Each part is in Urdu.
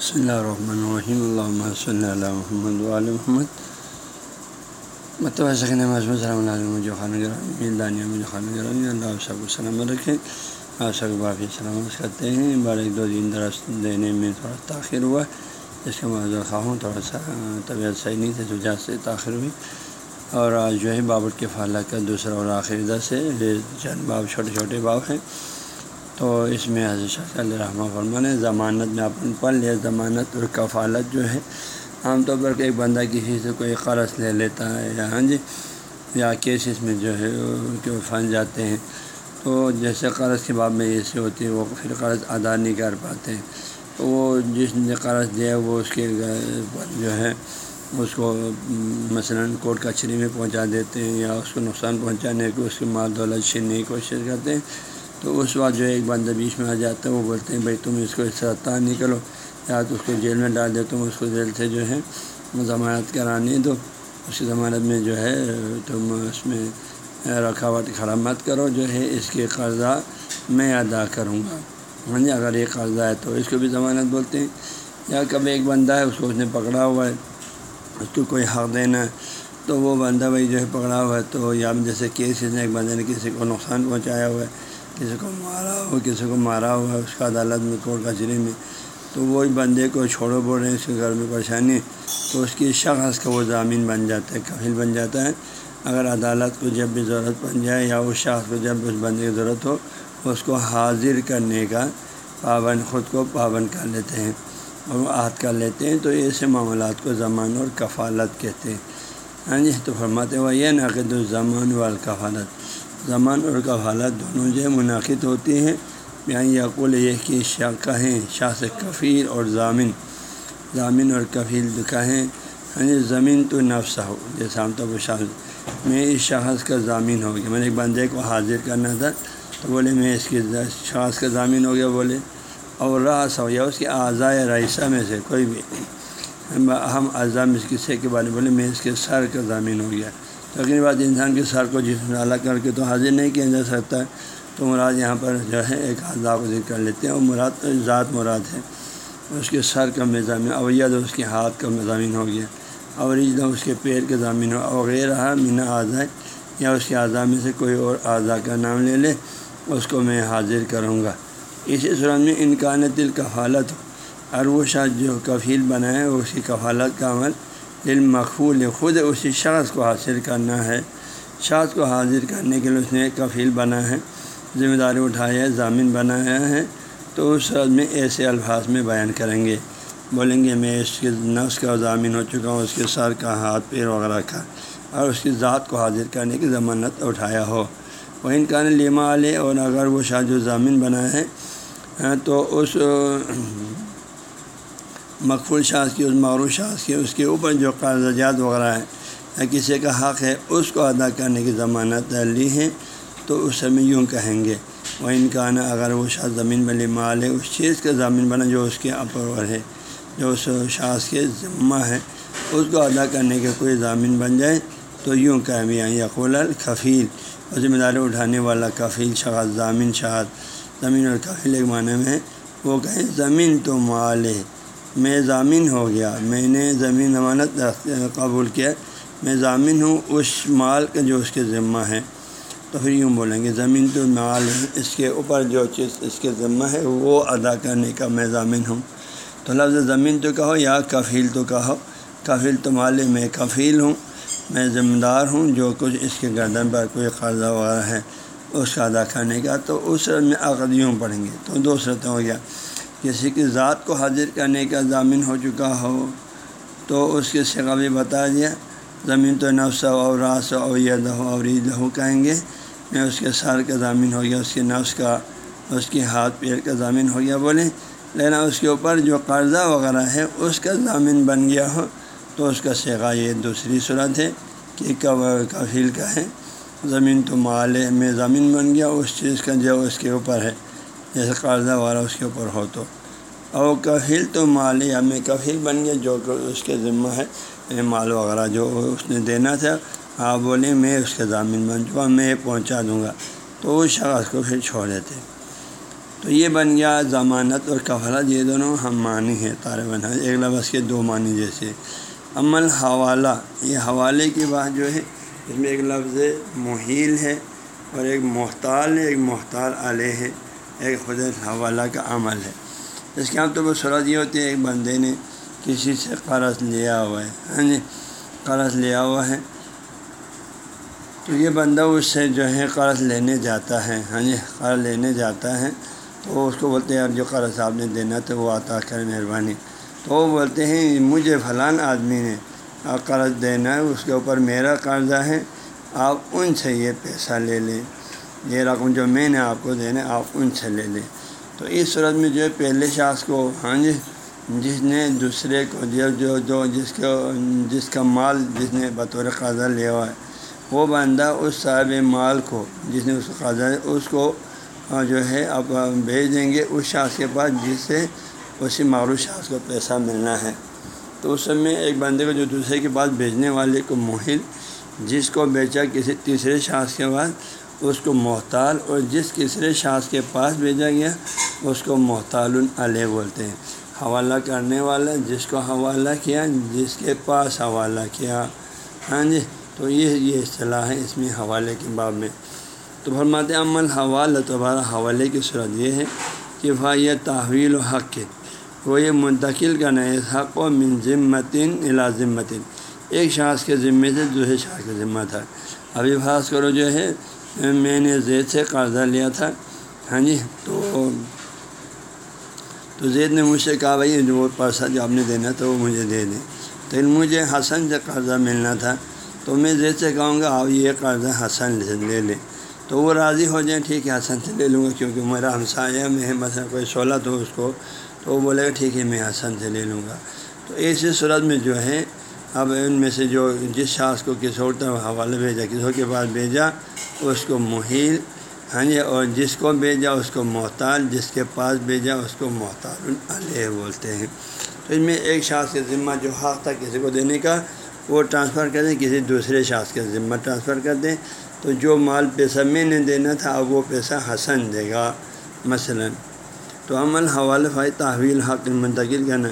بسم اللہ الرحمن الرحیم اللہ صلی اللہ محمد علیہ محمد متبہ سکن مضمون السلام علیکم جو خان گرامی دانیہ مجھے خان گرامی اللہ صاحب السلام رکھیں آپ سب باقی سلامت کرتے ہیں بار ایک دو دن درس دینے میں تھوڑا تاخیر ہوا اس کا معذر خواہ ہوں تھوڑا سا طبیعت صحیح نہیں تھی تو جہاز سے تاخیر ہوئی اور آج جو ہے بابر کے فالح کا دوسرا اور آخری درس ہے چند باب چھوٹے چھوٹے باب ہیں تو اس میں حضرت شاہ علیہ رحمٰ فرمان ہے ضمانت میں آپ نے پڑھ لیا، ضمانت اور کفالت جو ہے، عام طور پر ایک بندہ کسی سے کوئی قرض لے لیتا ہے یا ہاں جی یا کیسز میں جو ہے، جو پھنس جاتے ہیں۔ تو جیسے قرض کے باب میں ایسی ہوتی ہے، وہ پھر قرض ادا نہیں کر پاتے۔ ہیں تو وہ جس نے قرض دیا، وہ اس کے جو ہے، اس کو مثلاً کورٹ کچہری میں پہنچا دیتے ہیں یا اس کو نقصان پہنچانے کی، اس کی مال دولت چھیننے کی کوشش کرتے ہیں۔ تو اس وقت جو ایک بندہ بیچ میں آ جاتا ہے، وہ بولتے ہیں، بھائی تم اس کو اس سے طرح نکلو، یا تو اس کو جیل میں ڈال دے تم اس کو جیل سے جو ہے ضمانت کرانی دو۔ اس کی ضمانت میں جو ہے تم اس میں رکاوٹ کھڑا مت کرو، جو ہے اس کے قرضہ میں ادا کروں گا۔ ہاں جی اگر یہ قرضہ ہے تو اس کو بھی ضمانت بولتے ہیں۔ یا کبھی ایک بندہ ہے، اس کو اس نے پکڑا ہوا ہے، اس کو کوئی حق دینا ہے، تو وہ بندہ بھائی جو ہے پکڑا ہوا ہے، تو یا جیسے کیس نے ایک بندے نے کسی کو نقصان پہنچایا ہوا ہے کسی کو مارا ہو کسی کو مارا ہوا، اس کا عدالت میں، کورٹ کچہری میں۔ تو وہی بندے کو چھوڑو، بول رہے ہیں، اس کے گھر میں پریشانی۔ تو اس کی شخص کا وہ ضامین بن جاتا ہے، کفیل بن جاتا ہے۔ اگر عدالت کو جب بھی ضرورت بن جائے یا اس شخص کو جب اس بندے کی ضرورت ہو، اس کو حاضر کرنے کا پابند خود کو پابند کر لیتے ہیں اور وہ عہد کر لیتے ہیں۔ تو ایسے معاملات کو زمان اور کفالت کہتے ہیں۔ ہاں جی تو فرماتے ہوا یہ ناقد الزمان والکفالت زمان اور کفالت دونوں جو ہے منعقد ہوتی ہیں۔ یعنی یقول یہ کہ شاہ کہیں، شاہ سے کفیل اور ضامن ضامن اور کفیل کہیں یعنی زمین تو نفس ہو، جیسے ہم تو شاہ۔ میں اس شخص کا ضامین ہو گیا۔ میں نے ایک بندے کو حاضر کرنا تھا، تو بولے میں اس کی شخص کا ضامین ہو گیا، بولے۔ اور راس ہو یا اس کے اعضائے رئیسہ میں سے کوئی بھی۔ اہم اعضاء میں کسی کے بارے میں بولے، میں اس کے سر کا ضامین ہو گیا۔ تو اگلی بات انسان کے سر کو جس میں کر کے تو حاضر نہیں کیا جا سکتا۔ ہے تو مراد یہاں پر جو ہے، ایک اعضاء کو ذکر کر لیتے ہیں اور مراد ذات مراد ہے۔ اس کے سر کا مضامین اویت اس کے ہاتھ کا مضامین ہو گیا۔ اور اس کے پیر کے ضامین ہو وغیرہ مینا اعضاء، یا اس کے اعضاء میں سے کوئی اور اعضاء کا نام لے لے، اس کو میں حاضر کروں گا۔ اسی صورت میں انکان دل کفالت ہو اور وہ شاید جو کفیل بنائے اس کی کفالت کا عمل دل مقبول خود اسی شخص کو حاصل کرنا ہے۔ شخص کو حاضر کرنے کے لیے اس نے کفیل بنا ہے، ذمہ داری اٹھایا ہے، ضامن بنایا ہے۔ تو اس صورت میں ایسے الفاظ میں بیان کریں گے۔ بولیں گے، میں اس کے نفس کا ضامن ہو چکا ہوں، اس کے سر کا ہاتھ پیر وغیرہ کا، اور اس کی ذات کو حاضر کرنے کی ضمانت اٹھایا ہو۔ وہ ان کا لیما اور اگر وہ شاہ جو ضامن بنا ہے، تو اس مقفول شاخ کی، اس معروف شاخ کی، اس کے اوپر جو قرض جات وغیرہ ہے یا کسی کا حق ہے، اس کو ادا کرنے کی ضمانت لی ہے، تو اس میں یوں کہیں گے وہ ان اگر وہ شاخ زمین بلی مال ہے اس چیز کا ضامین بنا جو اس کے اپر ہے، جو اس شاخ کے ذمہ ہے، اس کو ادا کرنے کے کوئی ضامین بن جائے، تو یوں کہیں بھی یعنی یقول الخفیل اور ذمہ داری اٹھانے والا کفیل شخص ضامین شاخ زمین اور کفیل ایک معنی میں وہ کہیں زمین تو مال ہے۔ میں ضامن ہو گیا۔ میں نے زمین ضمانت قبول کیا۔ میں ضامن ہوں اس مال کا جو اس کے ذمہ ہے۔ تو پھر یوں بولیں گے، زمین تو مال ہے، اس کے اوپر جو چیز اس کے ذمہ ہے وہ ادا کرنے کا میں ضامن ہوں۔ تو لفظ زمین تو کہو یا کفیل تو کہو۔ کفیل تو مال میں کفیل ہوں۔ میں ذمہ دار ہوں جو کچھ اس کے گردن پر کوئی قرضہ وغیرہ ہے، اس کا ادا کرنے کا۔ تو اس میں عقدیوں پڑھیں گے۔ تو دو صورتیں ہو گیا۔ کسی کی ذات کو حاضر کرنے کا ضامن ہو چکا ہو، تو اس کے سگا بھی بتا دیا، زمین تو نفس اور راس اور ید ہو اور عید ہو کہیں گے۔ میں اس کے سر کا ضامن ہو گیا، اس کے نفس کا، اس کے ہاتھ پیر کا ضامن ہو گیا۔ بولیں لیکن اس کے اوپر جو قرضہ وغیرہ ہے، اس کا ضامن بن گیا ہو۔ تو اس کا سگا یہ دوسری صورت ہے کہ کب کفیل کا ہے۔ زمین تو مال میں ضامن بن گیا، اس چیز کا جو اس کے اوپر ہے۔ جیسے قرضہ والا اس کے اوپر ہو تو۔ اور کفیل تو مال یا میں کفیل بن گیا جو کہ اس کے ذمہ ہے یعنی مال وغیرہ جو اس نے دینا تھا۔ آپ بولیں میں اس کے ضامن بن چکا، میں پہنچا دوں گا۔ تو اس شخص کو پھر چھوڑ دیتے۔ تو یہ بن گیا ضمانت اور کفالت۔ یہ دونوں ہم معنی ہے طالباً ایک لفظ کے دو معنی جیسے۔ عمل حوالہ یہ حوالے کی بات جو ہے، اس میں ایک لفظ محیل ہے اور ایک محتال ہے، ایک محتال علیہ ہے۔ ایک خود حوالہ کا عمل ہے۔ اس کے عام طور پر صورت یہ ہوتی ہے، ایک بندے نے کسی سے قرض لیا ہوا ہے۔ ہاں جی قرض لیا ہوا ہے۔ تو یہ بندہ اس سے جو ہے قرض لینے جاتا ہے۔ ہاں جی قرض لینے جاتا ہے۔ تو اس کو بولتے ہیں یار جو قرض آپ نے دینا تو وہ عطا کرے مہربانی۔ تو وہ بولتے ہیں، مجھے فلان آدمی نے قرض دینا ہے، اس کے اوپر میرا قرضہ ہے، آپ ان سے یہ پیسہ لے لیں۔ یہ رقم جو میں نے آپ کو دینا ہے آپ ان سے لے لیں۔ تو اس صورت میں جو ہے، پہلے شخص کو ہاں جی جس نے دوسرے کو جو جو جو جس کو جس کا مال جس نے بطور قرضہ لیا ہوا ہے، وہ بندہ اس صاحب مال کو، جس نے اس کو قرضہ، اس کو جو ہے اب بھیج دیں گے اس شخص کے پاس، جس سے اسی معروف شخص کو پیسہ ملنا ہے۔ تو اس میں ایک بندے کو جو دوسرے کے پاس بھیجنے والے کو محل، جس کو بیچا کسی تیسرے شخص کے بعد اس کو محتال اور جس تیسرے شخص کے پاس بھیجا گیا، اس کو محتال علیہ بولتے ہیں۔ حوالہ کرنے والا جس کو حوالہ کیا، جس کے پاس حوالہ کیا۔ ہاں جی تو یہ یہ اصطلاح ہے اس میں حوالے کے باب میں۔ تو فرماتے عمل حوالہ دوبارہ حوالے کی صورت یہ ہے کہ بھائی یہ تحویل و حق کے وہ یہ منتقل کرنا ہے حق و من ذمتن ذمتن ایک شخص کے ذمے سے دوسرے شخص کا ذمہ تھا۔ ابھی خاص کرو جو ہے میں نے زید سے قرضہ لیا تھا۔ ہاں جی تو تو زید نے مجھ سے کہا، بھائی، جو وہ پیسہ جو آپ نے دینا تھا، وہ مجھے دے دیں۔ تو مجھے حسن سے قرضہ ملنا تھا۔ تو میں زید سے کہوں گا آپ یہ قرضہ حسن سے لے لیں۔ تو وہ راضی ہو جائیں، ٹھیک ہے، حسن سے لے لوں گا، کیونکہ میرا ہمسایہ میں ہے مثلا کوئی سولہ تو اس کو تو وہ بولے گا، ٹھیک ہے، میں حسن سے لے لوں گا۔ تو ایسی صورت میں جو ہے، اب ان میں سے جو جس شخص کو کسی اور طرف حوالے بھیجا، کسی کے پاس بھیجا اس کو محیل ہاں جی اور جس کو بھیجا اس کو محتاج جس کے پاس بھیجا اس کو محتاط علیہ بولتے ہیں۔ تو ان میں ایک شخص کے ذمہ جو حق تھا کسی کو دینے کا، وہ ٹرانسفر کر دیں، کسی دوسرے شخص کے ذمہ ٹرانسفر کر دیں۔ تو جو مال پیسہ میں نے دینا تھا، اب وہ پیسہ حسن دے گا۔ مثلا تو عمل حوالہ فائد تحویل حق منتقل کرنا۔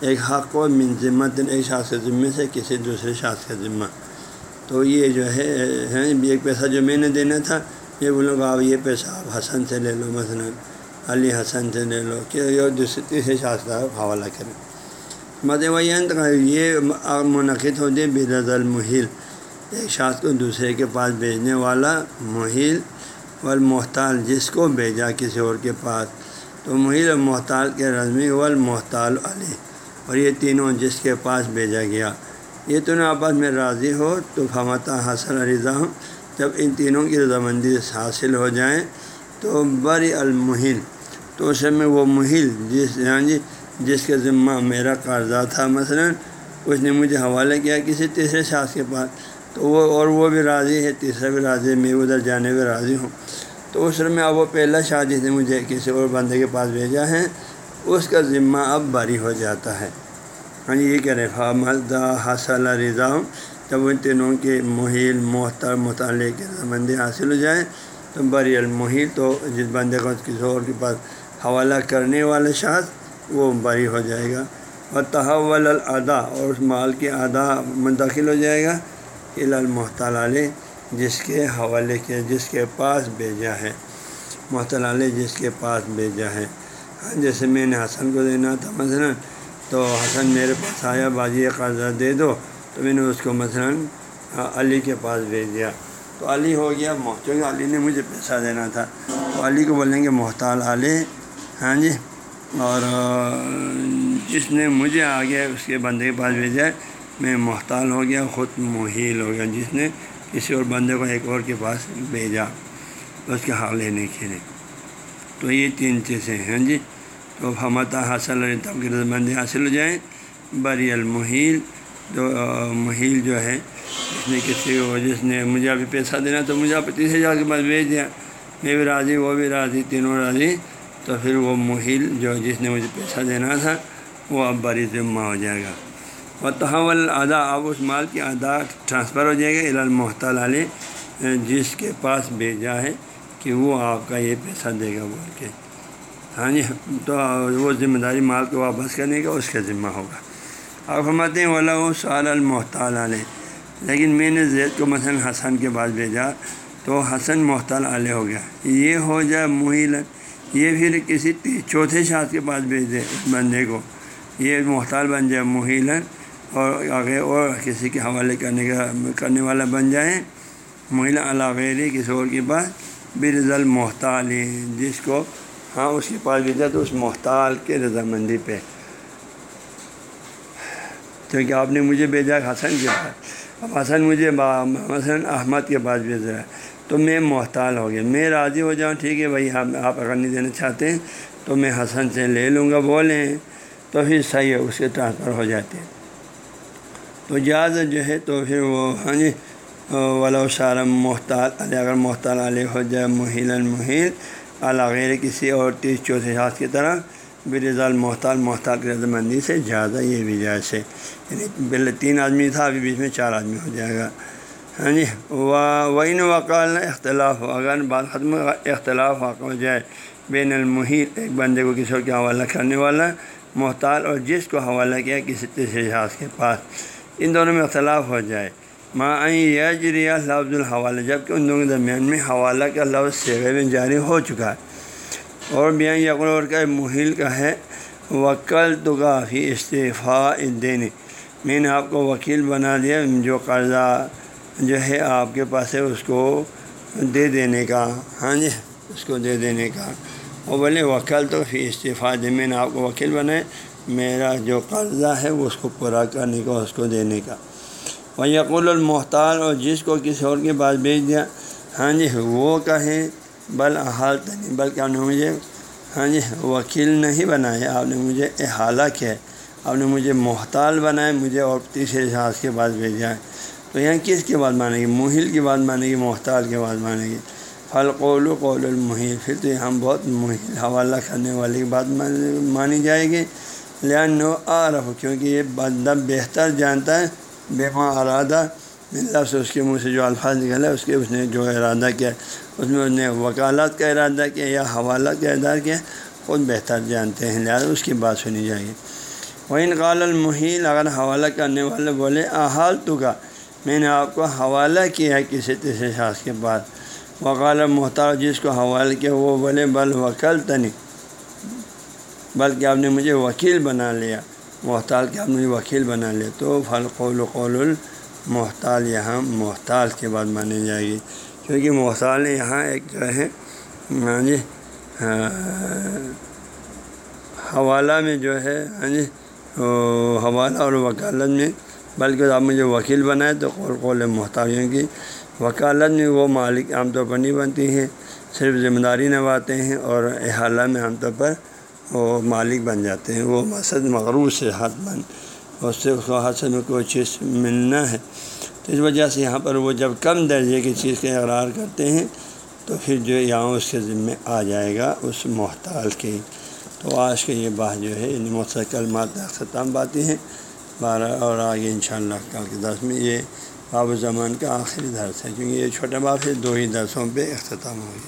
ایک حق و من ذمت ایک شخص کے ذمے سے کسی دوسرے شخص کا ذمہ۔ تو یہ جو ہے ایک پیسہ جو میں نے دینا تھا یہ بولوں گا آپ یہ پیسہ آپ حسن سے لے لو، مثلا علی حسن سے لے لو، کہ یہ دوسرے تیسرے شخص کا حوالہ کریں۔ مدوینت یہ منعقد ہوتے برض المحل ایک شخص کو دوسرے کے پاس بھیجنے والا محیل والمحتال، جس کو بھیجا کسی اور کے پاس۔ تو محیل اور محتال کے رضمی والمحتال علی، اور یہ تینوں جس کے پاس بھیجا گیا۔ یہ تینوں آپس میں راضی ہو تو فمتا حاصل رضا ہوں۔ جب ان تینوں کی رضامندی حاصل ہو جائیں تو بری المحل، تو اس میں وہ محل جس ہاں جی جس کے ذمہ میرا قرضہ تھا مثلا، اس نے مجھے حوالہ کیا کسی تیسرے شخص کے پاس۔ تو وہ اور وہ بھی راضی ہے، تیسرا بھی راضی ہے، میں ادھر جانے بھی راضی ہوں۔ تو اس میں اب وہ پہلا شاہ جس نے مجھے کسی اور بندے کے پاس بھیجا ہے، اس کا ذمہ اب بری ہو جاتا ہے۔ ہاں جی یہ کہہ رہے فامزدہ حاصل رضا جب ان تینوں کے محیل محتر مطالعے کے مندی حاصل ہو جائیں تو بری المحیل تو جس بندے کو کسی اور کے پاس حوالہ کرنے والے شخص وہ بری ہو جائے گا اور تحول الادا اور اس مال کے ادا منتقل ہو جائے گا المحتال علیہ جس کے حوالے کے جس کے پاس بھیجا ہے محتل علیہ جس کے پاس بھیجا ہے ہاں جیسے میں نے حسن کو دینا تھا مثلا تو حسن میرے پاس آیا بازی قرضہ دے دو، تو میں نے اس کو مثلا علی کے پاس بھیج دیا۔ تو علی ہو گیا محتوج علی نے مجھے پیسہ دینا تھا۔ تو علی کو بولیں گے محتال علی ہاں جی؟ اور جس نے مجھے آگے اس کے بندے کے پاس بھیجا ہے میں محتال ہو گیا، خود محیل ہو گیا، جس نے کسی اور بندے کو ایک اور کے پاس بھیجا، اس کے حال لینے کے لیے۔ تو یہ تین چیزیں ہیں ہاں جی؟ تو ہمتا حاصل تب کی رضامندی حاصل ہو جائیں۔ بری المحیل تو محیل جو ہے، جس نے کسی کو، جس نے مجھے ابھی پیسہ دینا تو مجھے آپ تیسرے جا کے پاس بھیج دیا میں بھی راضی، وہ بھی راضی، تینوں راضی۔ تو پھر وہ محیل جو، جس نے مجھے پیسہ دینا تھا، وہ اب بری ذمہ ہو جائے گا۔ و تحول ادا اب اس مال کی ادا ٹرانسفر ہو جائے گا المحتال علیہ جس کے پاس بھیجا ہے کہ وہ آپ کا یہ پیسہ دے گا بول کے۔ ہاں جی تو وہ ذمہ داری مال کو واپس کرنے کا اس کا ذمہ ہوگا۔ آپ فرماتے ہیں والا وہ سال المحتال علیہ لیکن میں نے زید کو مثلاً حسن کے بعد بھیجا تو حسن محتال علیہ ہو گیا۔ یہ ہو جائے محیل، یہ پھر کسی چوتھے شاخ کے پاس بھیج دے اس بندے کو۔ یہ محتال بن جائے محیلن اور آگے اور کسی کے حوالے کرنے کا، کرنے والا بن جائے محیل علاغیر کسی اور کے پاس۔ برض محتال جس کو ہاں اس کے پاس بھیجا تو اس محتال کے رضامندی پہ۔ کیونکہ آپ نے مجھے بھیجا حسن کے پاس۔ اب حسن مجھے مثلاً احمد کے پاس بھیج رہا ہے۔ تو میں محتال ہو گیا۔ میں راضی ہو جاؤں، ٹھیک ہے بھائی آپ اگر نہیں دینا چاہتے ہیں، تو میں حسن سے لے لوں گا بولیں تو پھر صحیح ہے، اس کے ٹرانسفر ہو جاتے ہیں۔ تو جاز جو ہے، تو پھر وہ ہاں جی ولا شارم محتال علیہ اگر محتال علیہ ہو جائے محیل المحیل علاغیر کسی اور تیس چوتھے ہاتھ کی طرح برضال محتال محتال کی رضامندی سے زیادہ یہ بھی جائز ہے۔ یعنی پہلے تین آدمی تھا، ابھی بیچ میں چار آدمی ہو جائے گا۔ ہاں جی وعین وقال اختلاف ہو اگر بات ختم اختلاف واقع ہو جائے، بین المحیط، ایک بندے کو کسی کے حوالہ کرنے والا، محتال اور جس کو حوالہ کیا، کسی تیسرے جہاز کے پاس، ان دونوں میں اختلاف ہو جائے۔ ماں یجریہ لفظ الحوالہ جبکہ ان دونوں کے درمیان میں حوالہ کا لفظ سیغے میں جاری ہو چکا ہے۔ اور بیان یقور کا محیل کا ہے وکل تو کافی استعفیٰ دین میں نے آپ کو وکیل بنا دیا، جو قرضہ جو ہے آپ کے پاس ہے، اس کو دے دینے کا۔ ہاں جی اس کو دے دینے کا۔ وہ بولے وکل تو فی استعفیٰ دے میں نے آپ کو وکیل بنائے، میرا جو قرضہ ہے، وہ اس کو پورا کرنے کا، اس کو دینے کا۔ وہ یقول المحتال اور جس کو کسی اور کے پاس بھیج دیا ہاں جی وہ کہیں بل حالت نہیں، بلکہ آپ نے مجھے ہاں جی وکیل نہیں بنایا آپ نے مجھے احالہ کیا ہے آپ نے مجھے محتال بنایا مجھے اور تیسرے جہاز کے بعد بھیجا ہے۔ تو یہاں کس کے بعد مانے گی محل کی بات مانے گی محتال کے بعد مانے گی پھل قول و قول المحل پھر تو یہاں بہت محل، حوالہ کرنے والی بات مانی جائے گی۔ لہٰذا نو عرف کیونکہ یہ بندہ بہتر جانتا ہے بے ماں ارادہ لفظ اس کے منہ سے جو الفاظ نکلا، اس کے اس نے جو ارادہ کیا، اس میں اس نے وکالت کا ارادہ کیا یا حوالہ کا ارادہ کیا، خود بہتر جانتے ہیں، لہٰذا اس کی بات سنی جائے گی۔ وہ انقال المحیل اگر حوالہ کرنے والے بولے احال تو کا؟ میں نے آپ کو حوالہ کیا ہے کسی تیسرے شاخ کے بعد وکال محتاط جس کو حوالہ کیا، وہ بولے، بل وکل تنی بلکہ آپ نے مجھے وکیل بنا لیا۔ محتال کے آپ نے وکیل بنا لیا تو پھل قول قول المحتال یہاں محتال کے بعد مانی جائے گی۔ کیونکہ محتال یہاں ایک جو ہے ہاں جی ہاں، حوالہ میں جو ہے ہاں جی حوالہ اور وکالت میں، بلکہ آپ مجھے وکیل بنائے تو قول قول محتاجوں کی۔ وکالت میں وہ مالک عام طور پر نہیں بنتی ہیں، صرف ذمہ داری نبھاتے ہیں اور احالہ میں عام طور پر وہ مالک بن جاتے ہیں، وہ مقصد مغرور سے ہاتھ بن اس سے اس کو ہاتھ سے میں کوئی چیز ملنا ہے۔ تو اس وجہ سے یہاں پر وہ جب کم درجے کی چیز کا اقرار کرتے ہیں، تو پھر جو یہاں اس کے ذمے آ جائے گا اس محتال کی تو آج کے یہ بات جو ہے، ان مستقل اختتام باتیں ہیں۔ بارہ اور آگے ان شاء اللہ کل کے درس میں یہ باب زمان کا آخری درس ہے، کیونکہ یہ چھوٹا باپ ہے، دو ہی درسوں پہ اختتام ہو گیا